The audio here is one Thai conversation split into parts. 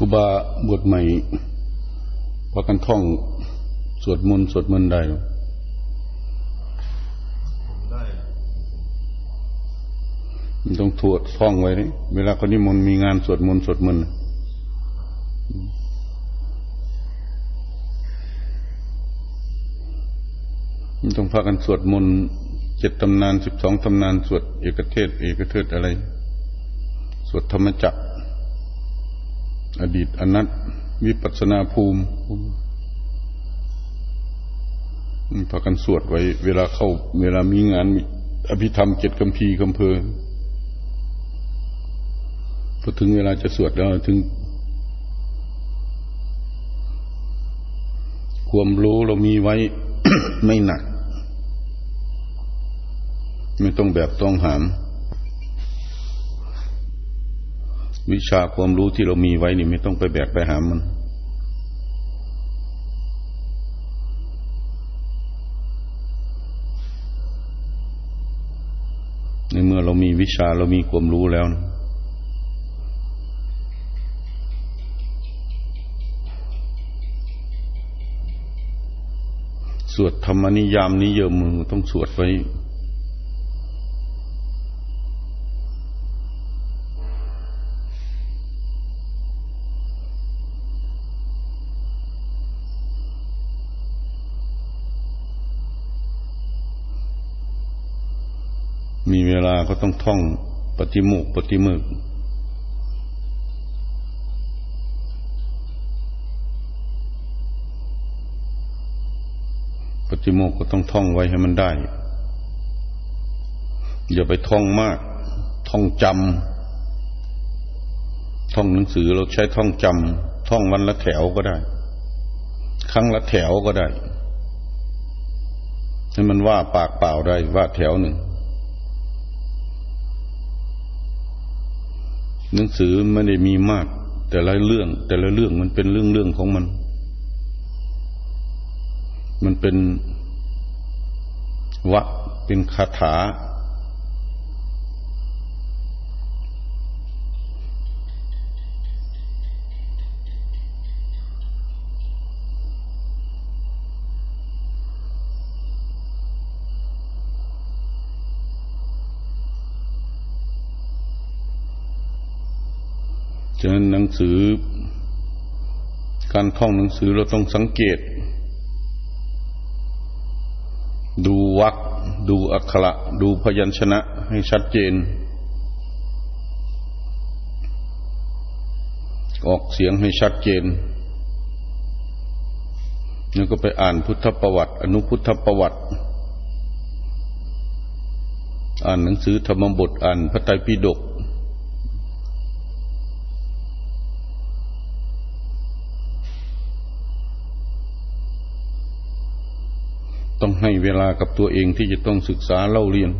ครูบาบวชใหม่พอกันท่องสวดมนต์สวดมนต์ได้หรอต้องถวดท่องไว้นี่เวลาคนนิมนต์มีงานสวดมนต์สวดมนต์ต้องพากันสวดมนต์เจ็ดตำนานสิบสองตำนานสวดเอกเทศ เอกเทศอะไร สวดธรรมจักร อดีตอนัตวิปัสนาภูมิพากันสวดไว้ เวลาเข้า เวลามีงานอภิธรรมเจ็ดคำพีคำเพอพอถึงเวลาจะสวดแล้วถึง ความรู้เรามีไว้ ไม่หนัก ไม่ต้องแบบต้องหาม วิชาความรู้ที่เรามีไว้นี่ไม่ต้องไปแบกไปหามมันในเมื่อเรามีวิชาเรามีความรู้แล้วนะสวดธรรมนิยามนิยมมือต้องสวดไว้ ต้องท่องปฏิโมกปฏิมึกปฏิโมกก็ต้องท่องไว้ให้มันได้ อย่าไปท่องมาก ท่องจำท่องหนังสือเราใช้ท่องจำท่องวันละแถวก็ได้ ครั้งละแถวก็ได้ให้มันว่าปากเปล่าได้ว่าแถวหนึ่ง หนังสือไม่ได้มีมาก แต่ละเรื่อง แต่ละเรื่องมันเป็นเรื่องเรื่องของมัน มันเป็นวักเป็นคาถา นั้นหนังสือ การท่องหนังสือเราต้องสังเกต ดูวักดูอักขระดูพยัญชนะให้ชัดเจน ออกเสียงให้ชัดเจนแล้วก็ไปอ่านพุทธประวัติ อนุพุทธประวัติ อ่านหนังสือธรรมบทอ่านพระไตรปิฎก ให้เวลากับตัวเองที่จะต้องศึกษาเล่าเรียน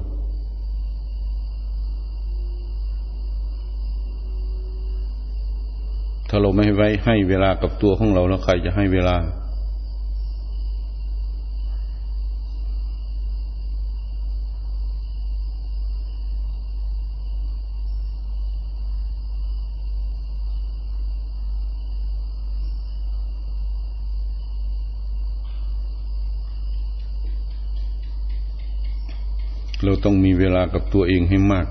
ถ้าเราไม่ไว้ให้เวลากับตัวของเราแล้วใครจะให้เวลา เราต้องมีเวลากับตัวเองให้มาก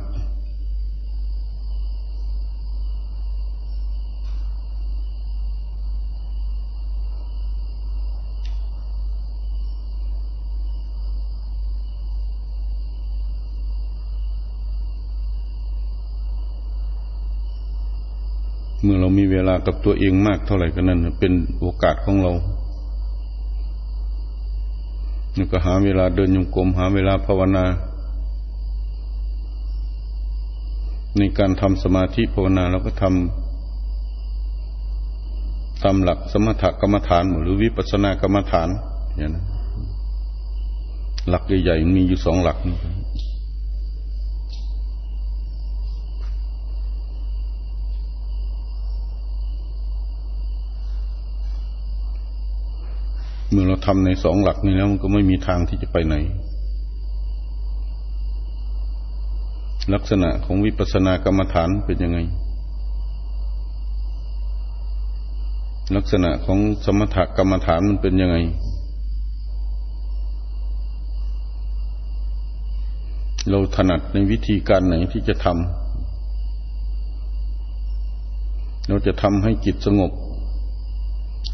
เมื่อเรามีเวลากับตัวเองมากเท่าไหร่ก็นั่นเป็นโอกาสของเรานี่ก็หาเวลาเดินยงกรมหาเวลาภาวนา ในการทำสมาธิภาวนาเราก็ทำตามหลักสมถกรรมฐาน หรือวิปัสสนากรรมฐานเนี่ยนะหลักใหญ่ๆมีอยู่สองหลักนี่เมื่อเราทำในสองหลักนี้แล้วมันก็ไม่มีทางที่จะไปไหน ลักษณะของวิปัสสนากรรมฐานเป็นยังไง ลักษณะของสมถกรรมฐานมันเป็นยังไง เราถนัดในวิธีการไหนที่จะทำเราจะทำให้จิตสงบ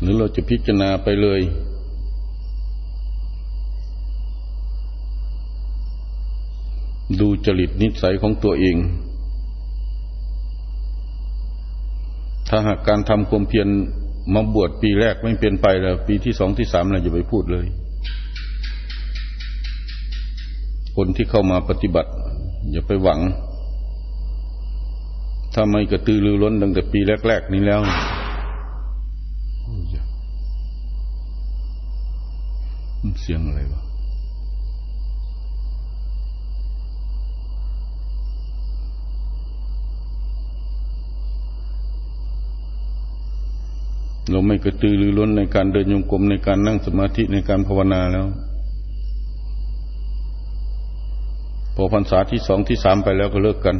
หรือเราจะพิจารณาไปเลย ดูจริตนิสัยของตัวเอง ถ้าหากการทำความเพียรมาบวชปีแรกไม่เป็นไปแล้ว ปีที่สองที่สามเราอย่าไปพูดเลย คนที่เข้ามาปฏิบัติ อย่าไปหวัง ถ้าไม่กระตือรือร้นตั้งแต่ปีแรก ๆ นี้แล้วเสียงอะไรวะ ไม่กระตือรือร้นในการเดินโยกรมในการนั่งสมาธิในการภาวนาแล้ว พอพรรษาที่สองที่สามไปแล้วก็เลิกกัน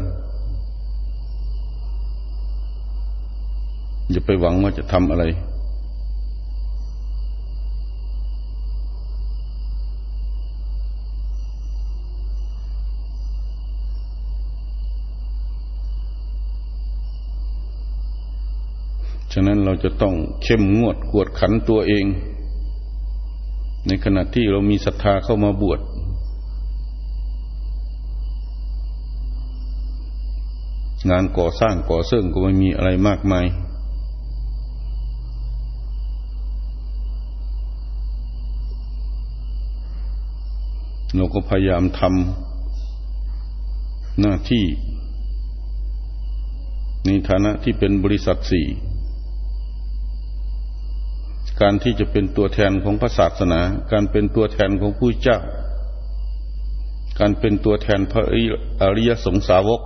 อย่าไปหวังว่าจะทำอะไร เราจะต้องเข้มงวดกวดขันตัวเอง ในขณะที่เรามีศรัทธาเข้ามาบวชงานก่อสร้างก่อเสริมก็ไม่มีอะไรมากมาย เราก็พยายามทำหน้าที่ ในฐานะที่เป็นบริษัทสี่ การที่จะเป็นตัวแทนของพระศาสนา การเป็นตัวแทนของผู้เจ้า การเป็นตัวแทนพระอริยสงสาวก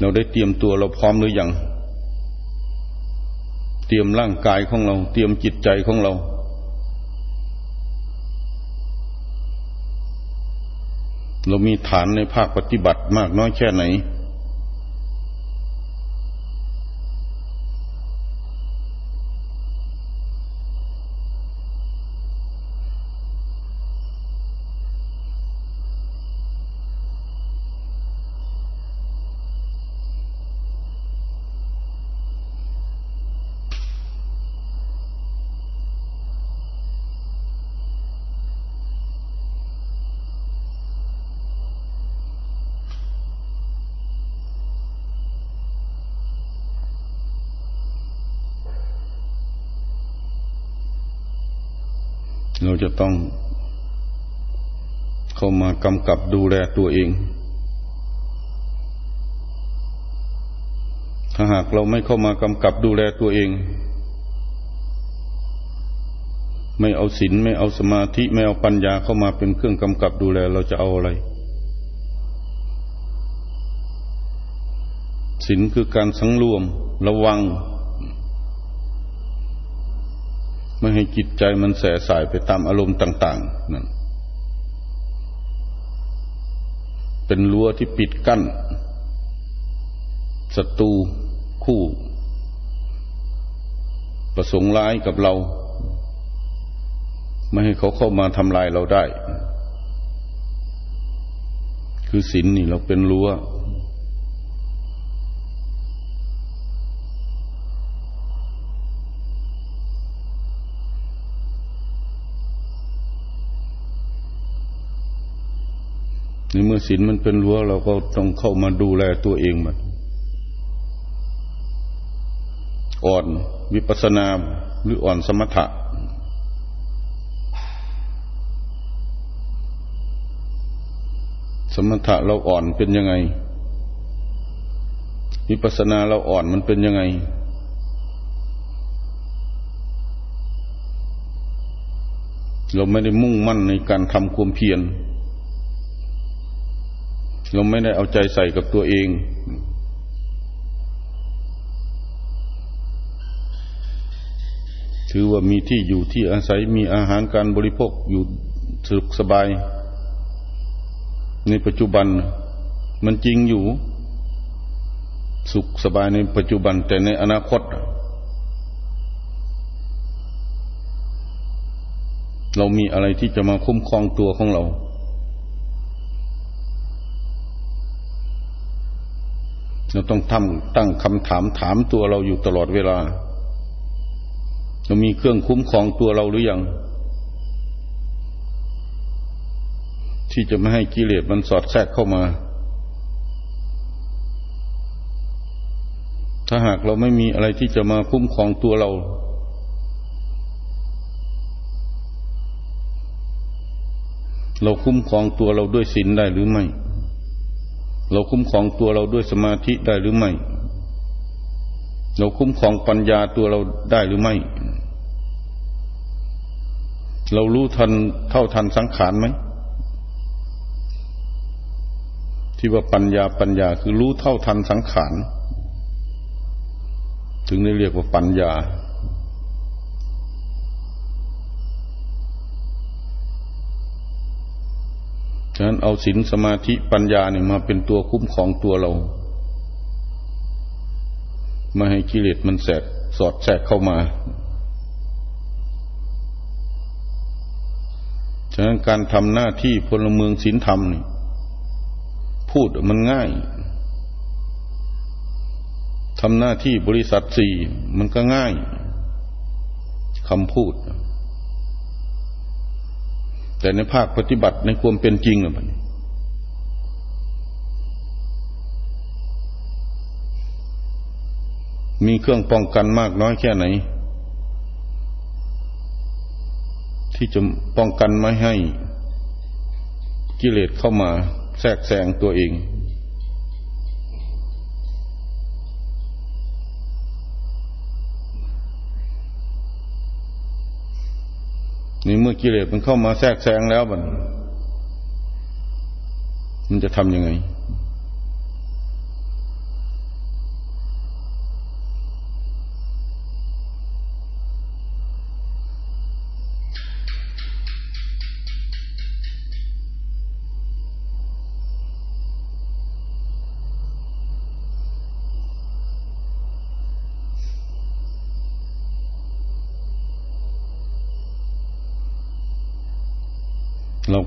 เราได้เตรียมตัวเราพร้อมหรือยังเตรียมร่างกายของเรา เตรียมจิตใจของเราเรามีฐานในภาคปฏิบัติมากน้อยแค่ไหน ต้อง เข้ามากำกับดูแลตัวเอง ถ้าหากเราไม่เข้ามากำกับดูแลตัวเอง ไม่เอาศีลไม่เอาสมาธิ ไม่เอาปัญญาเข้ามาเป็นเครื่องกำกับดูแลเราจะเอาอะไรศีลคือการสังรวม ระวัง ให้จิตใจมันแสสายไปตามอารมณ์ต่าง ๆ นั่น เป็นรั้วที่ปิดกั้นศัตรูคู่ ประสงค์ร้ายกับเรา ไม่ให้เขาเข้ามาทำลายเราได้ คือศีลนนี่เราเป็นรั้ว ในเมื่อศีลมันเป็นรั้วเราก็ต้องเข้ามาดูแลตัวเองมันอ่อนวิปัสนาหรืออ่อนสมถะ สมถะเราอ่อนเป็นยังไง วิปัสนาเราอ่อนมันเป็นยังไง เราไม่ได้มุ่งมั่นในการทำความเพียร เราไม่ได้เอาใจใส่กับตัวเอง ถือว่ามีที่อยู่ที่อาศัยมีอาหารการบริโภคอยู่สุขสบาย ในปัจจุบัน มันจริงอยู่ สุขสบายในปัจจุบัน แต่ในอนาคต เรามีอะไรที่จะมาคุ้มครองตัวของเรา เราต้องทำตั้งคำถามถามตัวเราอยู่ตลอดเวลา เรามีเครื่องคุ้มครองตัวเราหรือยัง ที่จะไม่ให้กิเลสมันสอดแทรกเข้ามา ถ้าหากเราไม่มีอะไรที่จะมาคุ้มครองตัวเรา เราคุ้มครองตัวเราด้วยศีลได้หรือไม่ เราคุ้มครองตัวเราด้วยสมาธิได้หรือไม่ เราคุ้มครองปัญญาตัวเราได้หรือไม่ เรารู้ทันเท่าทันสังขารไหม ที่ว่าปัญญาปัญญาคือรู้เท่าทันสังขาร ถึงได้เรียกว่าปัญญา ฉะนั้นเอาศีลสมาธิปัญญาเนี่ยมาเป็นตัวคุ้มของตัวเรามาให้กิเลสมันแสกสอดแทรกเข้ามา ฉะนั้นการทำหน้าที่พลเมืองศีลธรรมนี่พูดมันง่ายทำหน้าที่บริษัทสี่มันก็ง่ายคำพูด แต่ในภาคปฏิบัติในความเป็นจริงอะมันมีเครื่องป้องกันมากน้อยแค่ไหน ที่จะป้องกันไม่ให้กิเลสเข้ามาแทรกแซงตัวเอง นี่เมื่อกิเลสมันเข้ามาแทรกแซงแล้วมันมันจะทำยังไง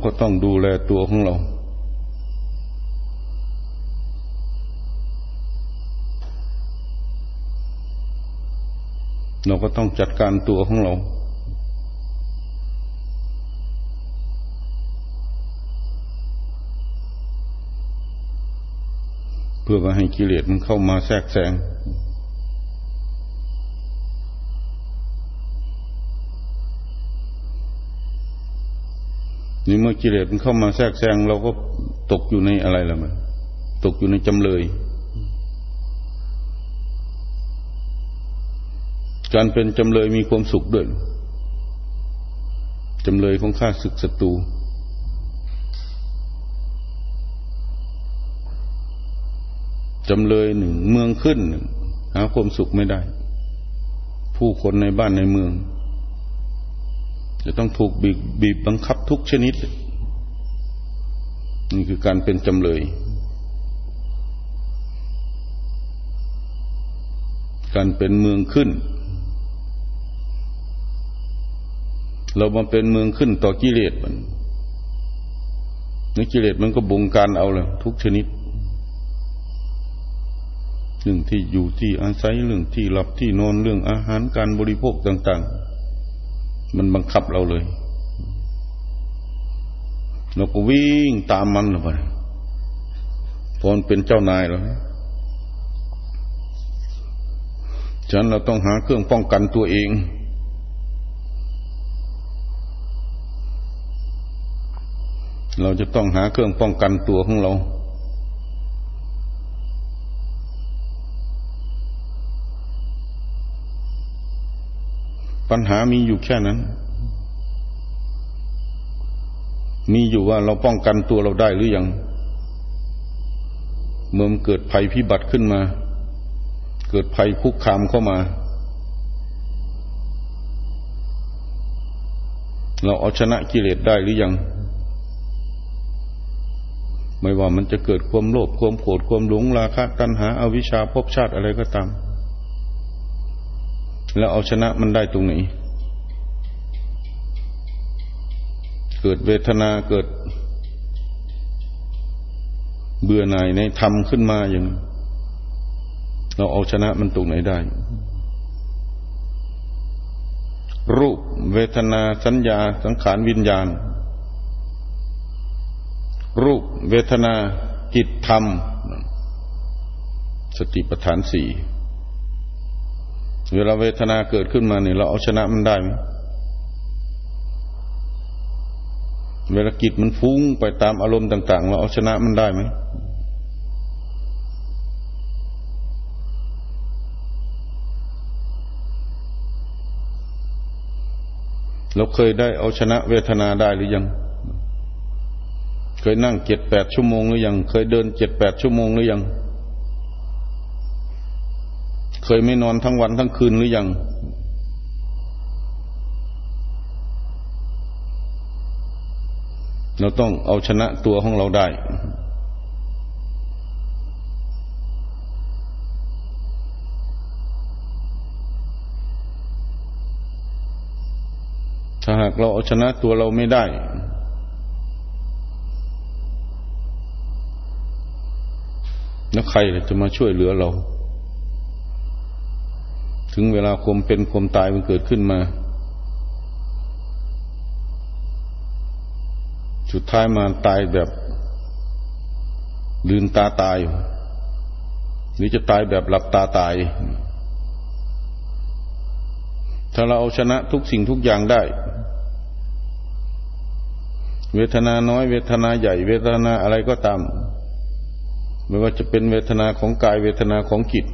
ก็ต้องดูแลตัวของเรา เราก็ต้องจัดการตัวของเรา เพื่อมาให้กิเลสมันเข้ามาแทรกแซง นี่เมื่อกิเลสมันเข้ามาแทรกแซงเราก็ตกอยู่ในอะไรล่ะมันตกอยู่ในจำเลย การเป็นจำเลยมีความสุขด้วยจำเลยของข้าศึกศัตรูจำเลยหนึ่งเมืองขึ้นหนึ่งหาความสุขไม่ได้ ผู้คนในบ้านในเมือง จะต้องถูกบีบบบบังคับทุกชนิด นี่คือการเป็นจำเลย การเป็นเมืองขึ้น เรามาเป็นเมืองขึ้นต่อกิเลสมันนกิเลสมันก็บงการเอาเลยทุกชนิดเรื่องที่อยู่ที่อาศัยเรื่องที่หลับที่นอนเรื่องอาหารการบริโภคต่าง ๆ มันบังคับเราเลยเราก็วิ่งตามมันไปพอมันเป็นเจ้านายแล้วฉะนั้นเราต้องหาเครื่องป้องกันตัวเอง เราจะต้องหาเครื่องป้องกันตัวของเรา ปัญหามีอยู่แค่นั้น มีอยู่ว่าเราป้องกันตัวเราได้หรือยัง เมื่อมันเกิดภัยพิบัติขึ้นมา เกิดภัยคุกคามเข้ามา เราเอาชนะกิเลสได้หรือยัง ไม่ว่ามันจะเกิดความโลภความโกรธความหลงราคะตัณหาอาวิชชาภพชาติอะไรก็ตาม แล้วเอาชนะมันได้ตรงไหนเกิดเวทนาเกิด เบื่อหน่ายในธรรมขึ้นมาอย่าง เราเอาชนะมันตรงไหนได้ รูปเวทนาสัญญาสังขารวิญญาณ รูปเวทนาจิตธรรม สติปัฏฐานสี่ เวลาเวทนาเกิดขึ้นมาเนี่ยเราเอาชนะมันได้ไหมเวลากิจมันฟุ้งไปตามอารมณ์ต่าง ๆ เราเอาชนะมันได้ไหมเราเคยได้เอาชนะเวทนาได้หรือยัง เคยนั่งเจ็ดแปดชั่วโมงหรือยัง เคยเดินเจ็ดแปดชั่วโมงหรือยัง เคยไม่นอนทั้งวันทั้งคืนหรือยัง เราต้องเอาชนะตัวของเราได้ ถ้าหากเราเอาชนะตัวเราไม่ได้แล้วใครจะมาช่วยเหลือเรา ถึงเวลาความเป็นความตายมันเกิดขึ้นมา สุดท้ายมาตายแบบลืนตาตายหรือจะตายแบบหลับตาตาย ถ้าเราเอาชนะทุกสิ่งทุกอย่างได้ เวทนาน้อย เวทนาใหญ่ เวทนาอะไรก็ตาม ไม่ว่าจะเป็นเวทนาของกายเวทนาของจิต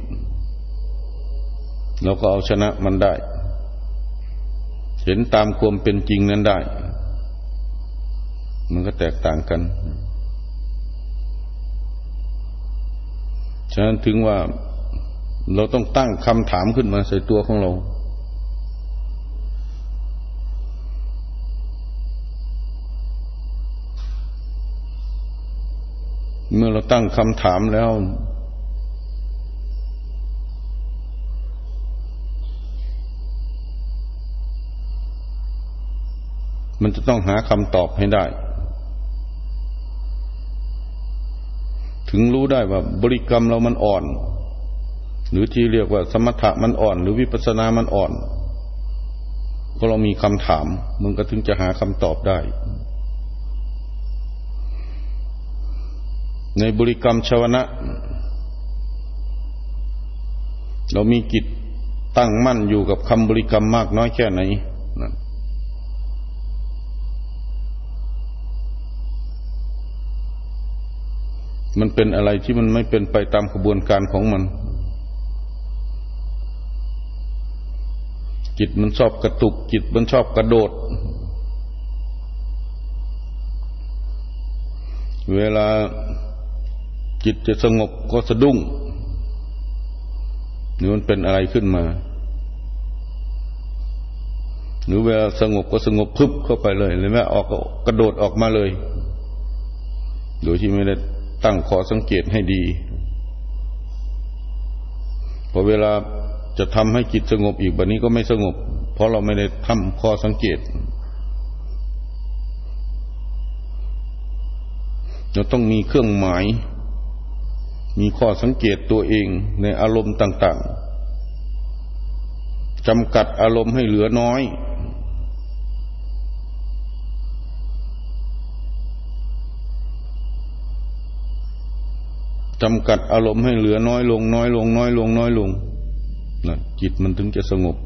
เราก็เอาชนะมันได้ เห็นตามความเป็นจริงนั้นได้ มันก็แตกต่างกัน ฉะนั้นถึงว่าเราต้องตั้งคำถามขึ้นมาใส่ตัวของเรา เมื่อเราตั้งคำถามแล้ว มันจะต้องหาคำตอบให้ได้ ถึงรู้ได้ว่าบริกรรมเรามันอ่อน หรือที่เรียกว่าสมถะมันอ่อน หรือวิปัสสนามันอ่อน ก็เรามีคำถาม มันก็ถึงจะหาคำตอบได้ ในบริกรรมชาวนะ เรามีกิจตั้งมั่นอยู่กับคำบริกรรมมากน้อยแค่ไหนน มันเป็นอะไรที่มันไม่เป็นไปตามกระบวนการของมัน จิตมันชอบกระตุก จิตมันชอบกระโดด เวลาจิตจะสงบก็สะดุ้งหรือมันเป็นอะไรขึ้นมา หรือเวลาสงบก็สงบพึบเข้าไปเลยหรือแม้ออกก็กระโดดออกมาเลย โดยที่ไม่ได้ ตั้งขอสังเกตให้ดีพอเวลาจะทำให้จิตสงบอีกแบบนี้ก็ไม่สงบ เพราะเราไม่ได้ทำข้อสังเกต เราต้องมีเครื่องหมาย มีข้อสังเกตตัวเองในอารมณ์ต่าง ๆจำกัดอารมณ์ให้เหลือน้อย จำกัดอารมณ์ให้เหลือน้อยลง น้อยลง น้อยลง น้อยลงนะจิตมันถึงจะสงบ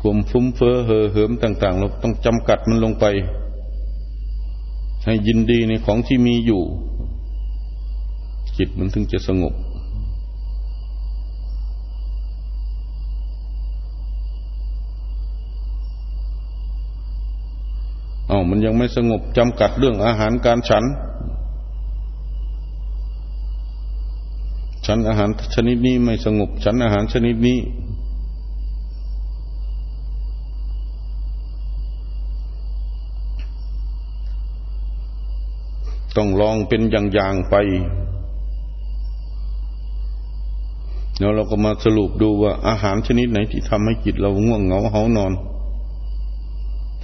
ความฟุ้มเฟ้อเห่อเหิมต่าง ๆ เราต้องจำกัดมันลงไป ให้ยินดีในของที่มีอยู่ จิตมันถึงจะสงบ เอามันยังไม่สงบจำกัดเรื่องอาหารการฉัน ฉันอาหารชนิดนี้ไม่สงบ ฉันอาหารชนิดนี้ ต้องลองเป็นอย่างๆไป แล้วเราก็มาสรุปดูว่าอาหารชนิดไหนที่ทำให้จิตเราง่วงเหงาเหานอน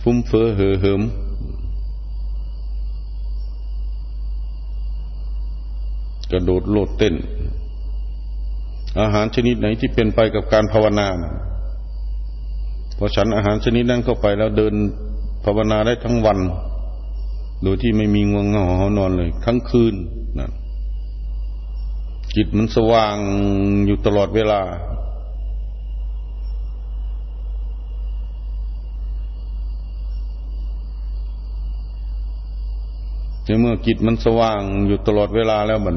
ฟุ้มเฟ้อเห่อเหิมกระโดดโลดเต้น อาหารชนิดไหนที่เป็นไปกับการภาวนาพอฉันอาหารชนิดนั้นเข้าไปแล้วเดินภาวนาได้ทั้งวัน โดยที่ไม่มีง่วงเหงาหานอนเลย ทั้งคืนนั่นจิตมันสว่างอยู่ตลอดเวลา ในเมื่อจิตมันสว่างอยู่ตลอดเวลาแล้วมัน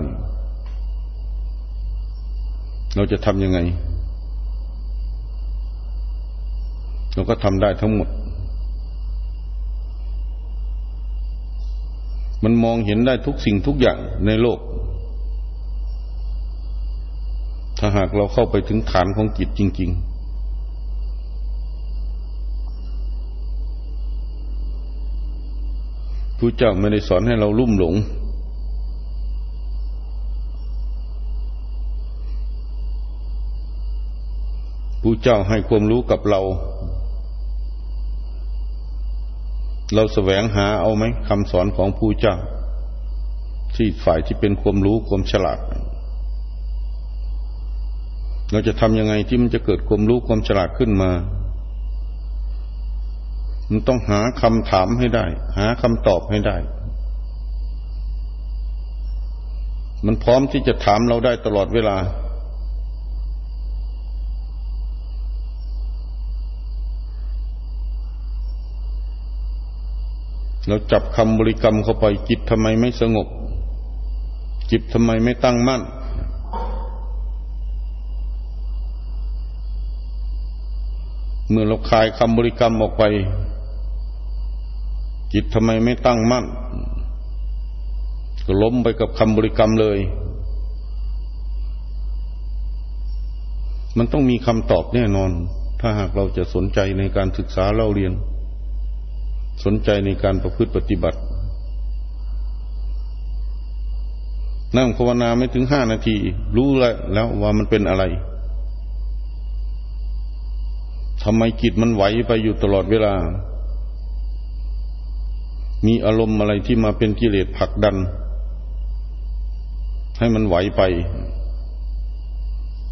เราจะทำยังไง เราก็ทำได้ทั้งหมด มันมองเห็นได้ทุกสิ่งทุกอย่างในโลก ถ้าหากเราเข้าไปถึงฐานของจิตจริงๆผู้เจ้าไม่ได้สอนให้เราลุ่มหลง ผู้เจ้าให้ความรู้กับเรา เราแสวงหาเอาไหมคำสอนของผู้เจ้า ที่ฝ่ายที่เป็นความรู้ความฉลาด เราจะทำยังไงที่มันจะเกิดความรู้ความฉลาดขึ้นมา มันต้องหาคำถามให้ได้ หาคำตอบให้ได้ มันพร้อมที่จะถามเราได้ตลอดเวลา เราจับคำบริกรรมเข้าไปจิตทำไมไม่สงบ จิตทำไมไม่ตั้งมั่น เมื่อเราคลายคำบริกรรมออกไป จิตทำไมไม่ตั้งมั่น ก็ล้มไปกับคำบริกรรมเลย มันต้องมีคำตอบแน่นอน ถ้าหากเราจะสนใจในการศึกษาเล่าเรียน สนใจในการประพฤติปฏิบัติ นั่งภาวนาไม่ถึงห้านาที รู้แล้วว่ามันเป็นอะไรทำไมจิตมันไหวไปอยู่ตลอดเวลา มีอารมณ์อะไรที่มาเป็นกิเลสผลักดัน ให้มันไหวไป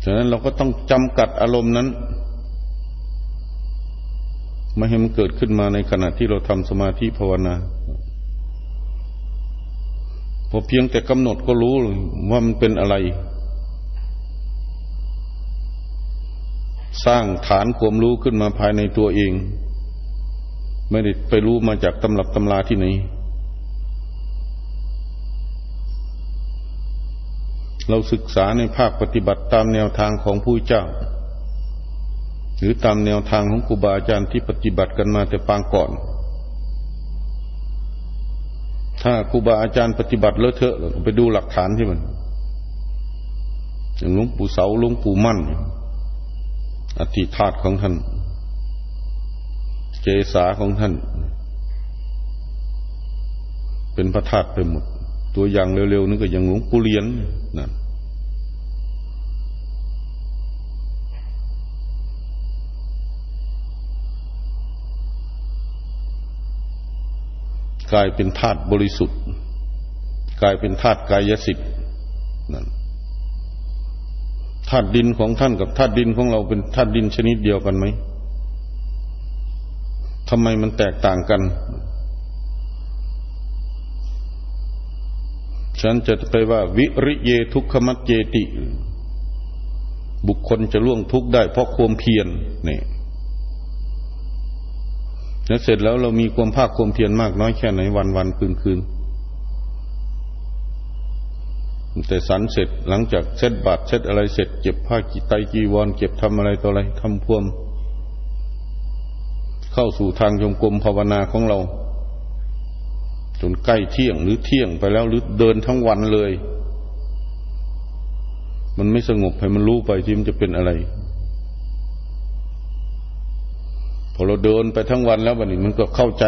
ฉะนั้นเราก็ต้องจำกัดอารมณ์นั้น ไม่ให้มันเกิดขึ้นมาในขณะที่เราทำสมาธิภาวนาพอเพียงแต่กำหนดก็รู้ว่ามันเป็นอะไร สร้างฐานความรู้ขึ้นมาภายในตัวเอง ไม่ได้ไปรู้มาจากตำรับตำราที่ไหน เราศึกษาในภาคปฏิบัติตามแนวทางของผู้เจ้า หรือตามแนวทางของครูบาอาจารย์ที่ปฏิบัติกันมาแต่ปางก่อน ถ้าครูบาอาจารย์ปฏิบัติเลอะเทอะไปดูหลักฐานที่มัน อย่างหลวงปู่เสาหลวงปู่มั่นอธิธาตของท่าน เจสาของท่าน เป็นพระธาตุไปหมด ตัวอย่างเร็วๆนึกก็อย่างหลวงปู่เลียนนั่น กลายเป็นธาตุบริสุทธิ์ กลายเป็นธาตุกายสิทธิ์นั่นธาตุดินของท่านกับธาตุดินของเราเป็นธาตุดินชนิดเดียวกันไหมทำไมมันแตกต่างกัน ฉันจะไปว่า วิริเยทุกขมัจเจติ บุคคลจะล่วงทุกข์ได้เพราะความเพียรนี่ แล้วเสร็จแล้วเรามีความภาคความเพียรมากน้อยแค่ไหนวันวันคืนคืนแต่สันเสร็จหลังจากเช็ดบาดเช็ดอะไรเสร็จเก็บผ้ากีไตจีวร เก็บทำอะไรต่ออะไรทำพ่วม เข้าสู่ทางยมกลมภาวนาของเรา จนใกล้เที่ยงหรือเที่ยงไปแล้วหรือเดินทั้งวันเลย มันไม่สงบให้มันรู้ไปที่มันจะเป็นอะไร พอเราเดินไปทั้งวันแล้ววันนี้มันก็เข้าใจ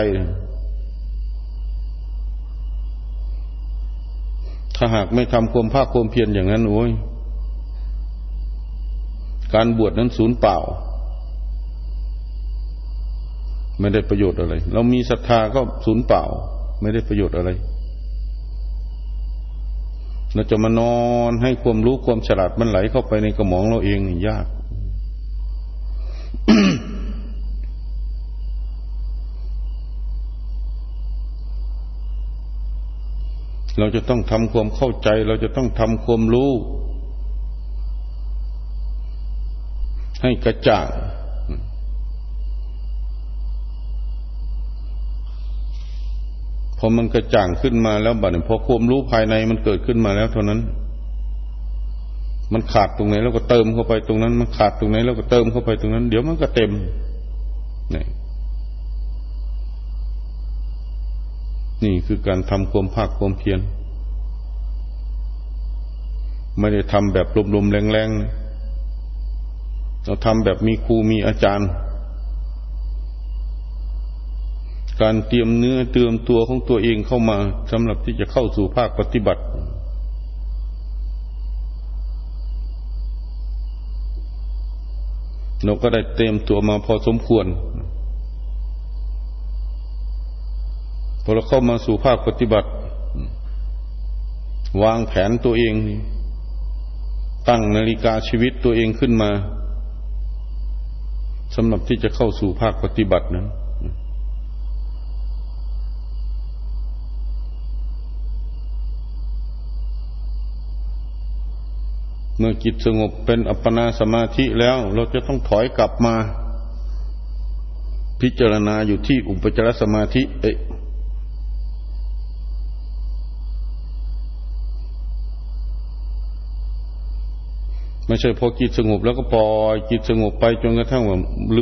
ถ้าหากไม่ทำความภาคความเพียรอย่างนั้นโอ้ยการบวชนั้นศูนย์เปล่า ไม่ได้ประโยชน์อะไร เรามีศรัทธาก็ศูนย์เปล่า ไม่ได้ประโยชน์อะไร เราจะมานอนให้ความรู้ความฉลาดมันไหลเข้าไปในกระหมองเราเองยาก เราจะต้องทำความเข้าใจ เราจะต้องทำความรู้ ให้กระจ่างพอมันกระจ่างขึ้นมาแล้วบัดนี้พอความรู้ภายในมันเกิดขึ้นมาแล้วเท่านั้น มันขาดตรงไหนแล้วก็เติมเข้าไปตรงนั้น มันขาดตรงไหนแล้วก็เติมเข้าไปตรงนั้น เดี๋ยวมันก็เต็มนี่ นี่คือการทำความภาคความเพียรไม่ได้ทำแบบลมๆแรงๆเราทำแบบมีครูมีอาจารย์ การเตรียมเนื้อเตรียมตัวของตัวเองเข้ามาสำหรับที่จะเข้าสู่ภาคปฏิบัติ เราก็ได้เตรียมตัวมาพอสมควร พอเราเข้ามาสู่ภาคปฏิบัติ วางแผนตัวเอง ตั้งนาฬิกาชีวิตตัวเองขึ้นมาสำหรับที่จะเข้าสู่ภาคปฏิบัตินั้นเมื่อจิตสงบเป็นอัปปนาสมาธิแล้ว เราจะต้องถอยกลับมา พิจารณาอยู่ที่อุปจารสมาธิ เอ๊ ไม่ใช่พอจิตสงบแล้วก็ปล่อยจิตสงบไปจนกระทั่งว่า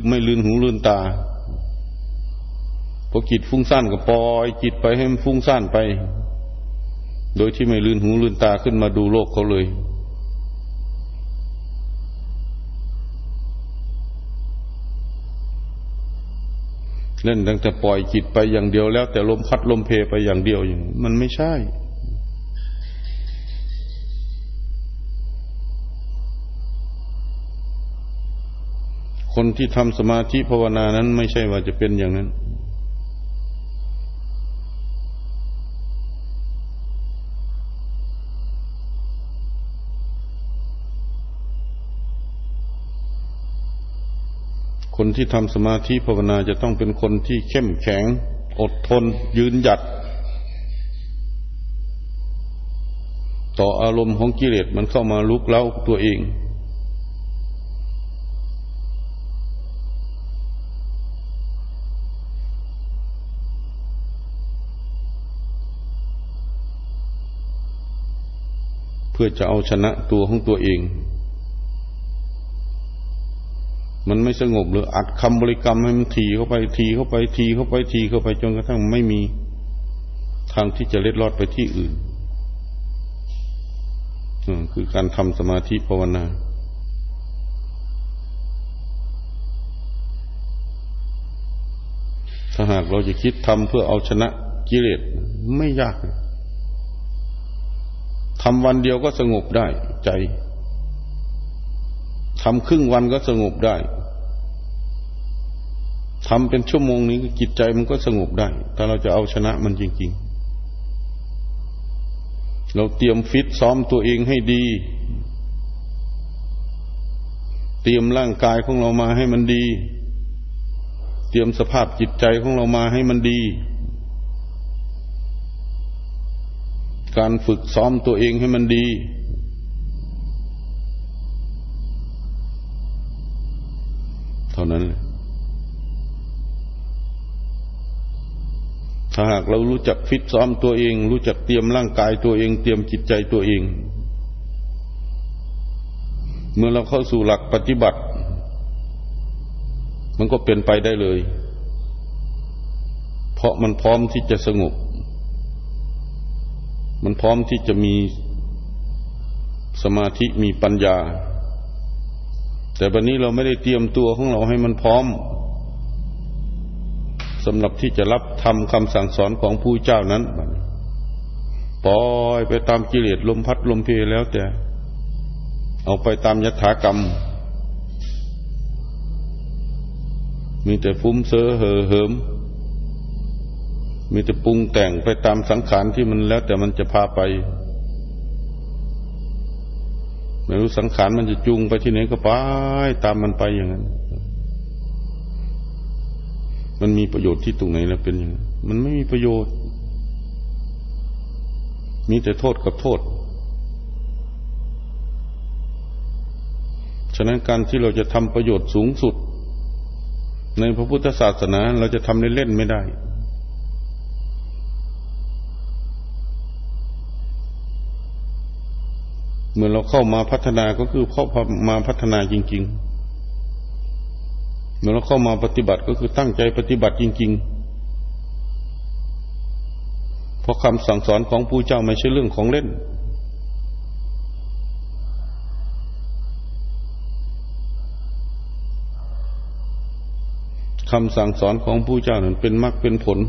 ไม่ลืนหูลืนตาพอจิตฟุ้งซ่านก็ปล่อยจิตไปให้มันฟุ้งซ่านไป โดยที่ไม่ลืนหูลืนตาขึ้นมาดูโลกเขาเลย เล่นตั้งแต่ปล่อยจิตไปอย่างเดียวแล้ว แต่ลมพัดลมเพไปอย่างเดียวอย่างมันไม่ใช่ คนที่ทำสมาธิภาวนานั้นไม่ใช่ว่าจะเป็นอย่างนั้น คนที่ทำสมาธิภาวนาจะต้องเป็นคนที่เข้มแข็ง อดทน ยืนหยัด ต่ออารมณ์ของกิเลสมันเข้ามาลุกเล้าตัวเอง พื่อจะเอาชนะตัวของตัวเอง มันไม่สงบหรืออัดคำบริกรรมให้มันทีเข้าไปทีเข้าไปทีเข้าไปทีเข้าไปจนกระทั่งไม่มีทางที่จะเล็ดลอดไปที่อื่นคือการทำสมาธิภาวนาถ้าหากเราจะคิดทำเพื่อเอาชนะกิเลสไม่ยากเทำวันเดียวก็สงบได้ ใจทำครึ่งวันก็สงบได้ทำเป็นชั่วโมงนี้จิตใจมันก็สงบได้ ถ้าเราจะเอาชนะมันจริง ๆ เราเตรียมฟิตซ้อมตัวเองให้ดี เตรียมร่างกายของเรามาให้มันดี เตรียมสภาพจิตใจของเรามาให้มันดี การฝึกซ้อมตัวเองให้มันดี เท่านั้น ถ้าหากเรารู้จักฟิตซ้อมตัวเอง รู้จักเตรียมร่างกายตัวเอง เตรียมจิตใจตัวเอง เมื่อเราเข้าสู่หลักปฏิบัติ มันก็เป็นไปได้เลย เพราะมันพร้อมที่จะสงบ มันพร้อมที่จะมีสมาธิมีปัญญา แต่บันนี้เราไม่ได้เตรียมตัวของเราให้มันพร้อมสำหรับที่จะรับทำคำสั่งสอนของผู้เจ้านั้นปล่อยไปตามกิเลสลมพัดลมเพแล้วแต่ เอาไปตามยถากรรม มีแต่ฟุ้มเซอเห่อเหิม มีแต่ปรุงแต่งไปตามสังขารที่มันแล้ว แต่มันจะพาไป ไม่รู้สังขารมันจะจูงไปที่ไหนก็ไปตามมันไปอย่างนั้น มันมีประโยชน์ที่ตรงไหนแล้วเป็นอย่างนั้นมันไม่มีประโยชน์ มีแต่โทษกับโทษ ฉะนั้นการที่เราจะทำประโยชน์สูงสุด ในพระพุทธศาสนาเราจะทำเล่นๆไม่ได้ เมื่อเราเข้ามาพัฒนาก็คือเข้ามาพัฒนาจริง ๆเมื่อเราเข้ามาปฏิบัติก็คือตั้งใจปฏิบัติจริง ๆ เพราะคำสั่งสอนของผู้เจ้าไม่ใช่เรื่องของเล่น คำสั่งสอนของผู้เจ้านั้นเป็นมรรคเป็นผล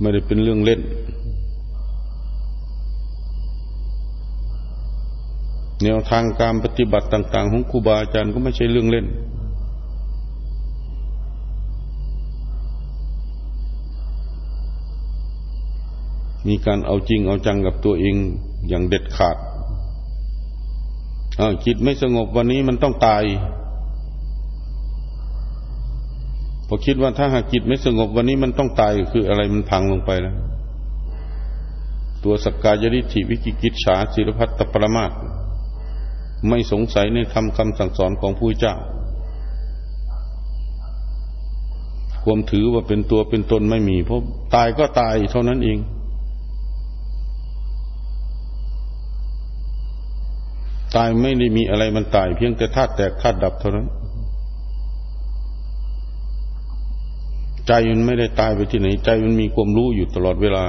ไม่ได้เป็นเรื่องเล่น แนวทางการปฏิบัติต่าง ๆ ของครูบาอาจารย์ก็ไม่ใช่เรื่องเล่น มีการเอาจริงเอาจังกับตัวเองอย่างเด็ดขาดจิตไม่สงบวันนี้มันต้องตายพอคิดว่าถ้าหากจิตไม่สงบวันนี้มันต้องตายคืออะไรมันพังลงไปแล้ว ตัวสกกายริธิวิกิกิจฉาศิรพัตตปรมาต ไม่สงสัยในคำคำสั่งสอนของผู้เจ้า ความถือว่าเป็นตัวเป็นตนไม่มี เพราะตายก็ตายเท่านั้นเอง ตายไม่ได้มีอะไรมันตาย เพียงแต่ธาตุแตกธาตุดับเท่านั้น ใจมันไม่ได้ตายไปที่ไหน ใจมันมีความรู้อยู่ตลอดเวลา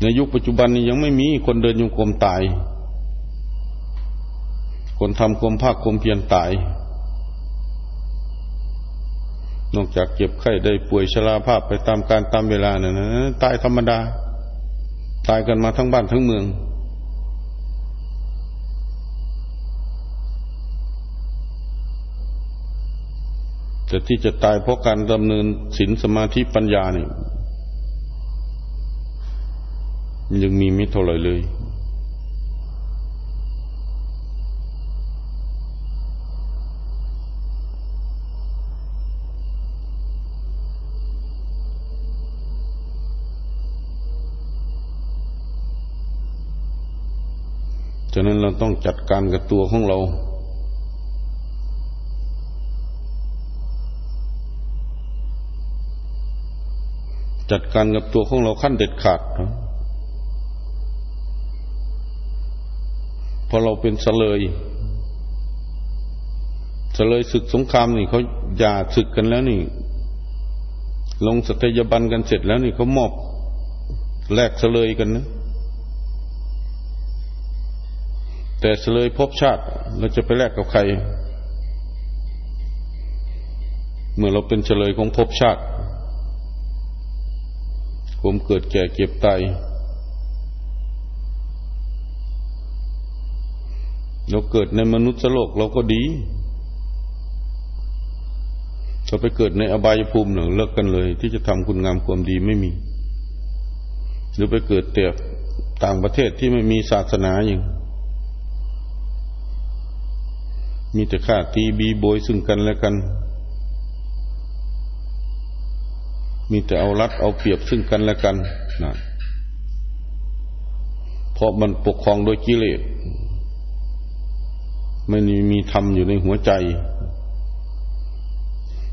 ในยุคปัจจุบันนี้ยังไม่มีคนเดินยงกลมตาย คนทำความภาคความเพียรตาย นอกจากเจ็บไข้ได้ป่วยชราภาพไปตามการตามเวลาเนะนะตายธรรมดา ตายกันมาทั้งบ้านทั้งเมือง แต่ที่จะตายเพราะการดำเนินศีลสมาธิปัญญาเนี่ย ยังมีไม่เท่าไหร่เลย ฉะนั้นเราต้องจัดการกับตัวของเราจัดการกับตัวของเราขั้นเด็ดขาด พอเราเป็นเสลยเสลยศึกสงครามนี่เขาหย่าศึกกันแล้วนี่ ลงสัตยบันกันเสร็จแล้วนี่เขามอบแลกเสลยกันนะแต่เสลยพบชาติเราจะไปแลกกับใคร เมื่อเราเป็นเฉลยของภพชาติผมเกิดแก่เก็บตาย เราเกิดในมนุษย์โลกเราก็ดีเราไปเกิดในอบายภูมิหนึ่งเลิกกันเลย ที่จะทำคุณงามความดีไม่มี หรือไปเกิดเตียต่างประเทศที่ไม่มีศาสนาอย่างมีแต่ฆ่าตีบีโบยซึ่งกันและกัน มีแต่เอารัดเอาเปรียบซึ่งกันและกันนะเพราะมันปกครองโดยกิเลส ม่มีมีธรรมอยู่ในหัวใจ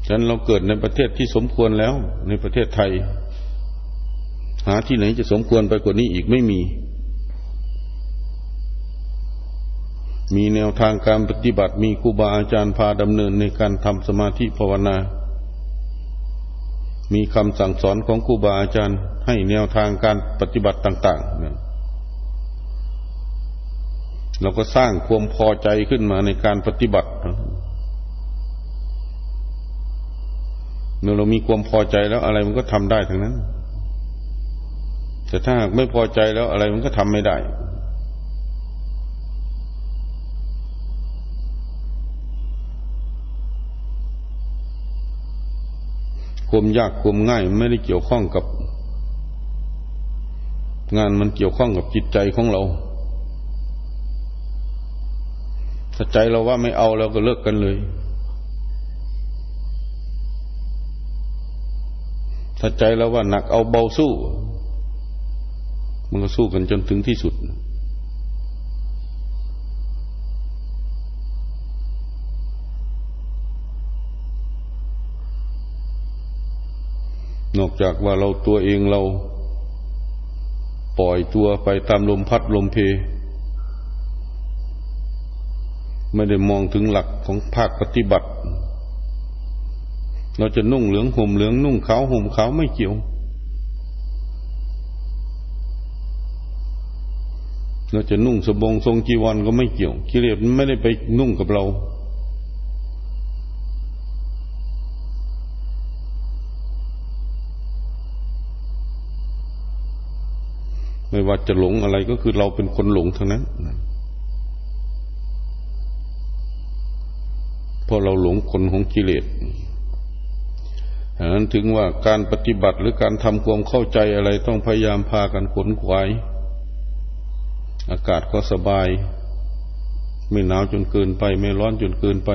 ฉะนั้นเราเกิดในประเทศที่สมควรแล้ว ในประเทศไทย หาที่ไหนจะสมควรไปกว่านี้อีกไม่มี มีแนวทางการปฏิบัติมีครูบาอาจารย์พาดำเนินในการทำสมาธิภาวนา มีคำสั่งสอนของครูบาอาจารย์ให้แนวทางการปฏิบัติต่าง ๆ เราก็สร้างความพอใจขึ้นมาในการปฏิบัติเมื่อเรามีความพอใจแล้วอะไรมันก็ทำได้ทั้งนั้น แต่ถ้าหากไม่พอใจแล้วอะไรมันก็ทำไม่ได้ความยากความง่ายไม่ได้เกี่ยวข้องกับ งานมันเกี่ยวข้องกับจิตใจของเรา ถ้าใจเราว่าไม่เอาเราก็เลิกกันเลย ถ้าใจเราว่าหนักเอาเบาสู้ มันก็สู้กันจนถึงที่สุด นอกจากว่าเราตัวเองเรา ปล่อยตัวไปตามลมพัดลมเพ ไม่ได้มองถึงหลักของภาคปฏิบัติ เราจะนุ่งเหลืองห่มเหลืองนุ่งขาวห่มขาวไม่เกี่ยว เราจะนุ่งสบงทรงจีวรก็ไม่เกี่ยวกิเลสมันไม่ได้ไปนุ่งกับเราไม่ว่าจะหลงอะไรก็คือเราเป็นคนหลงทั้งนั้น เพราะเราหลงคนของกิเลสนั้นถึงว่าการปฏิบัติหรือการทำความเข้าใจอะไรต้องพยายามพากันขนขวาย อากาศก็สบาย ไม่หนาวจนเกินไป ไม่ร้อนจนเกินไป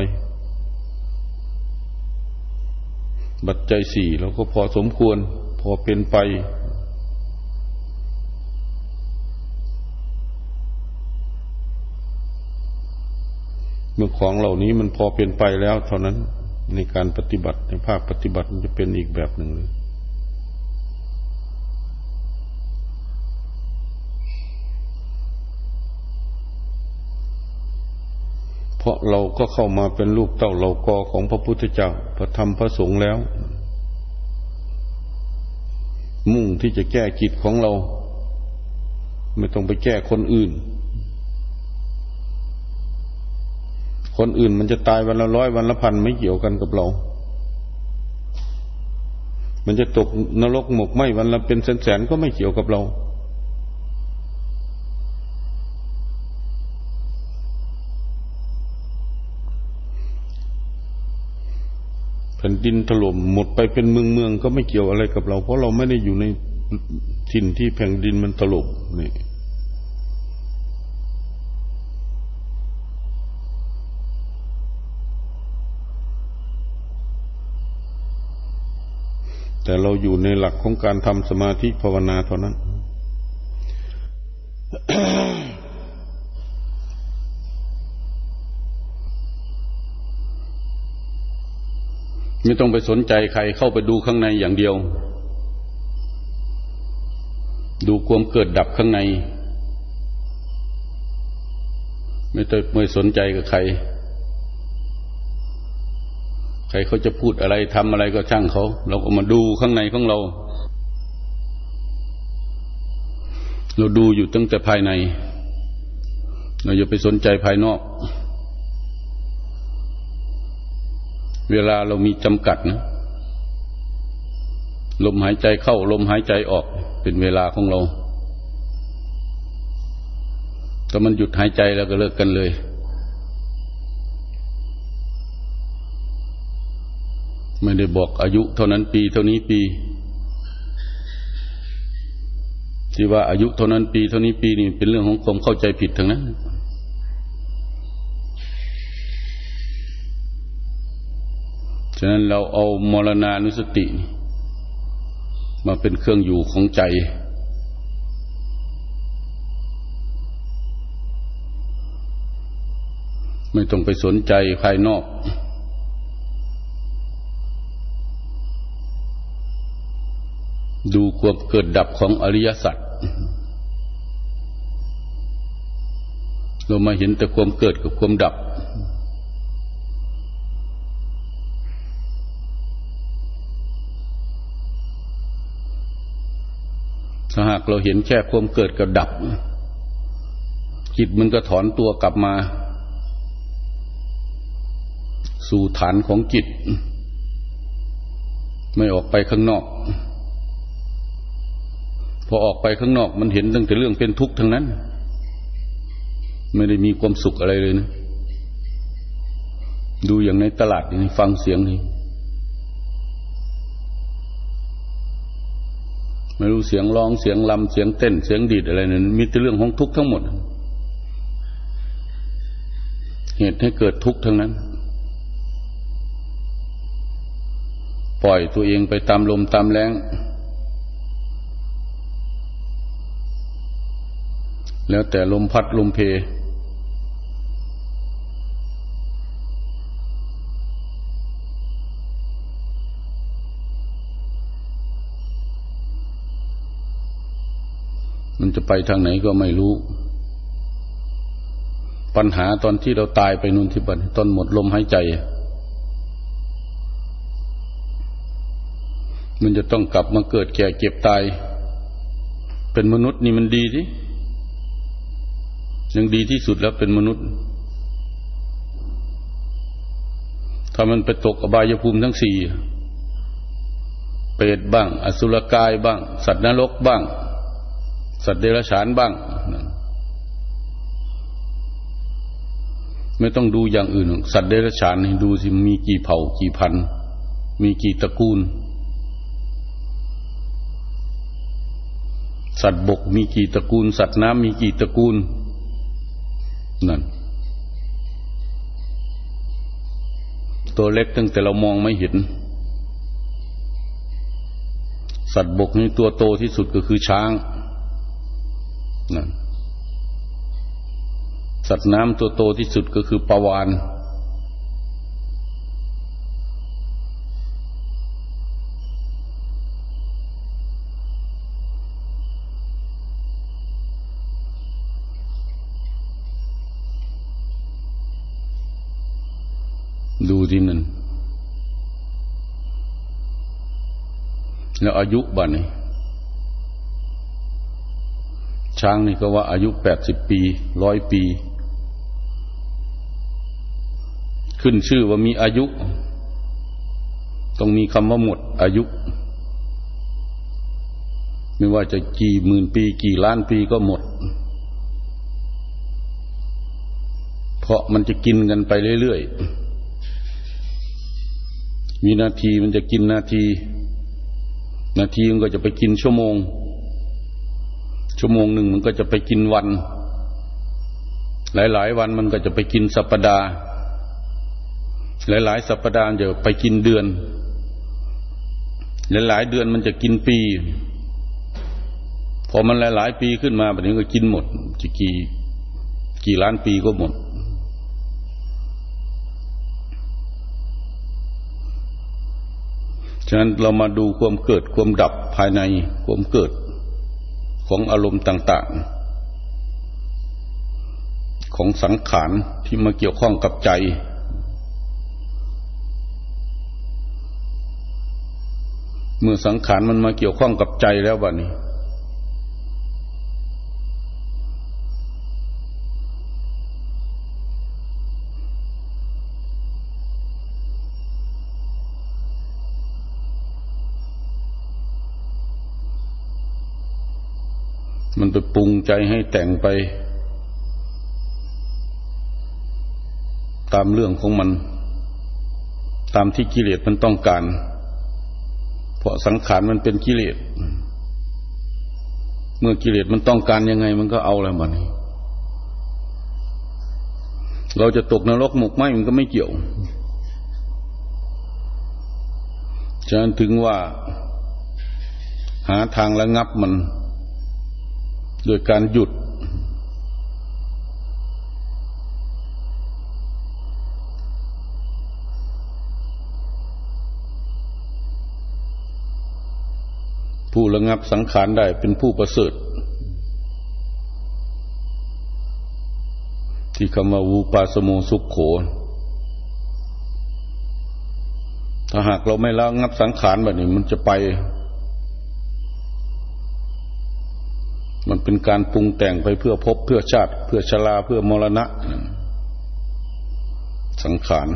บัดใจสี่เราก็พอสมควร พอเป็นไป เมื่อ ของเหล่านี้มันพอเป็นไปแล้ว เท่านั้นในการปฏิบัติในภาคปฏิบัติมันจะเป็นอีกแบบหนึ่งเลยเพราะเราก็เข้ามาเป็นลูกเต้าเรากอของพระพุทธเจ้าพระธรรมพระสงฆ์แล้ว มุ่งที่จะแก้จิตของเรา ไม่ต้องไปแก้คนอื่น คนอื่นมันจะตายวันละร้อยวันละพันไม่เกี่ยวกันกับเรา มันจะตกนรกหมกไหมวันละเป็นแสนๆก็ไม่เกี่ยวกับเรา แผ่นดินถล่มหมดไปเป็นเมืองเมืองก็ไม่เกี่ยวอะไรกับเรา เพราะเราไม่ได้อยู่ในถิ่นที่แผ่นดินมันถล่มนี่แต่เรา อยู่ในหลักของการทำสมาธิภาวนาเท่านั้น ไม่ต้องไปสนใจใครเข้าไปดูข้างในอย่างเดียว ดูความเกิดดับข้างใน ไม่ต้องไม่สนใจกับใคร ใครเขาจะพูดอะไรทำอะไรก็ช่างเขา เราก็มาดูข้างในของเรา เราดูอยู่ตั้งแต่ภายใน เราอย่าไปสนใจภายนอก เวลาเรามีจำกัดนะลมหายใจเข้า ลมหายใจออก เป็นเวลาของเราถ้ามันหยุดหายใจแล้วก็เลิกกันเลย ไม่ได้บอกอายุเท่านั้นปีเท่านี้ปี ที่ว่าอายุเท่านั้นปีเท่านี้ปีนี่เป็นเรื่องของความเข้าใจผิดทั้งนั้นฉะนั้นเราเอามรณานุสติ มาเป็นเครื่องอยู่ของใจ ไม่ต้องไปสนใจภายนอก ดูความเกิดดับของอริยสัจเรามาเห็นแต่ความเกิดกับความดับ ถ้าหากเราเห็นแค่ความเกิดกับดับ จิตมันก็ถอนตัวกลับมา สู่ฐานของจิต ไม่ออกไปข้างนอก พอออกไปข้างนอกมันเห็นตั้งแต่เรื่องเป็นทุกข์ทั้งนั้น ไม่ได้มีความสุขอะไรเลยนะ ดูอย่างในตลาดนี่ฟังเสียงนี่ไม่รู้เสียงร้องเสียงลำเสียงเต้นเสียงดีดอะไรนั่นมีแต่เรื่องของทุกข์ทั้งหมด เหตุให้เกิดทุกข์ทั้งนั้น ปล่อยตัวเองไปตามลมตามแรง แล้วแต่ลมพัดลมเพ มันจะไปทางไหนก็ไม่รู้ ปัญหาตอนที่เราตายไปนู่นที่บันตอนหมดลมหายใจ มันจะต้องกลับมาเกิดแก่เก็บตาย เป็นมนุษย์นี่มันดีที่ ยังดีที่สุดแล้วเป็นมนุษย์ ถ้ามันไปตกอบายภูมิทั้งสี่ เปรตบ้าง อสุรกายบ้าง สัตว์นรกบ้าง สัตว์เดรัจฉานบ้าง ไม่ต้องดูอย่างอื่น สัตว์เดรัจฉานดูสิมีกี่เผ่ากี่พัน มีกี่ตระกูล สัตว์บกมีกี่ตระกูล สัตว์น้ำมีกี่ตระกูล นั่น ตัวเล็กตั้งแต่เรามองไม่เห็น สัตว์บกนี่ตัวโตที่สุดก็คือช้างนะสัตว์น้ำตัวโตที่สุดก็คือปลาวาน ดูที่นั่น แล้วอายุบ้านี้ช้างนี่ก็ว่าอายุแปดสิบปีร้อยปี ขึ้นชื่อว่ามีอายุ ต้องมีคำว่าหมดอายุ ไม่ว่าจะกี่หมื่นปีกี่ล้านปีก็หมด เพราะมันจะกินกันไปเรื่อยๆมีนาทีมันจะกินนาที นาทีมันก็จะไปกินชั่วโมง ชั่วโมงหนึ่งมันก็จะไปกินวัน หลายๆ วันมันก็จะไปกินสัปดาห์ หลายๆ สัปดาห์จะไปกินเดือน หลายๆเดือนมันจะกินปี พอมันหลายๆ ปีขึ้นมาแบบนี้ก็กินหมดจะกี่กี่ล้านปีก็หมด ฉะนั้นเรามาดูความเกิดความดับภายในความเกิดของอารมณ์ต่าง ๆ ของสังขารที่มาเกี่ยวข้องกับใจ เมื่อสังขารมันมาเกี่ยวข้องกับใจแล้วบัดนี้ มันไปปรุงใจให้แต่งไป ตามเรื่องของมัน ตามที่กิเลสมันต้องการ เพราะสังขารมันเป็นกิเลส เมื่อกิเลสมันต้องการยังไง มันก็เอาแล้วมันเราจะตกนรกหมกไหมมันก็ไม่เกี่ยวฉะนั้นถึงว่า หาทางระงับมัน โดยการหยุด ผู้ระงับสังขารได้เป็นผู้ประเสริฐ ที่คำว่าวูปาสโมสุขโขถ้าหากเราไม่ระงับสังขารแบบนี้มันจะไป มันเป็นการปรุงแต่งไปเพื่อพบเพื่อชาติ เพื่อชลาเพื่อมรณะ สังขาร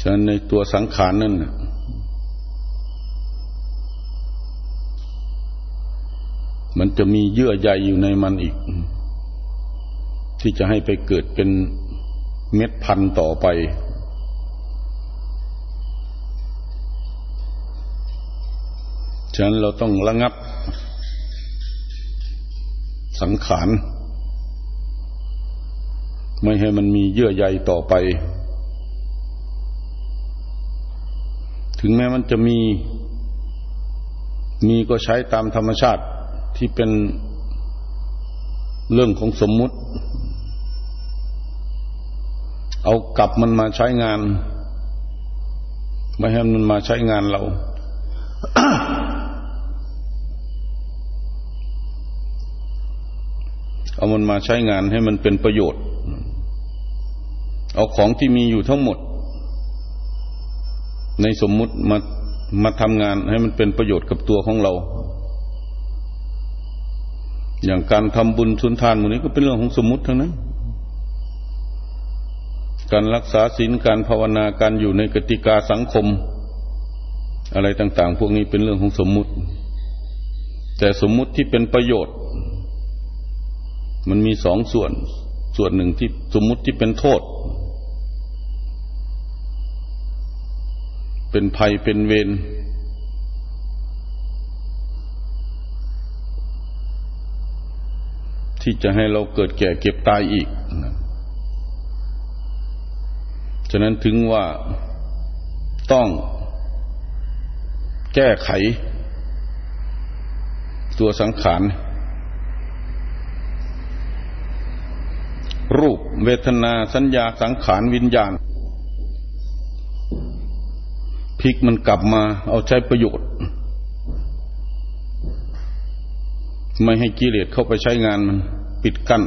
ฉะนั้นในตัวสังขารนั่นมันจะมีเยื่อใยอยู่ในมันอีก ที่จะให้ไปเกิดเป็นเม็ดพันธุ์ต่อไป ฉะนั้นเราต้องระงับ สังขาร ไม่ให้มันมีเยื่อใยต่อไป ถึงแม้มันจะมี มีก็ใช้ตามธรรมชาติที่เป็นเรื่องของสมมุติ เอากลับมันมาใช้งาน ไม่ให้มันมาใช้งานเรา เอามันมาใช้งานให้มันเป็นประโยชน์ เอาของที่มีอยู่ทั้งหมด ในสมมุติมามาทำงานให้มันเป็นประโยชน์กับตัวของเรา อย่างการทำบุญสุนทานหมดนี้ก็เป็นเรื่องของสมมุติทั้งนั้น การรักษาศีลการภาวนาการอยู่ในกติกาสังคม อะไรต่าง ๆ พวกนี้เป็นเรื่องของสมมุติ แต่สมมุติที่เป็นประโยชน์ มันมีสองส่วน ส่วนหนึ่งที่สมมุติที่เป็นโทษ เป็นภัยเป็นเวรที่จะให้เราเกิดแก่เก็บตายอีกฉะะนั้นถึงว่าต้องแก้ไข ตัวสังขาร รูปเวทนาสัญญาสังขารวิญญาณพลิกมันกลับมาเอาใช้ประโยชน์ ไม่ให้กิเลสเข้าไปใช้งานมันปิดกัน้น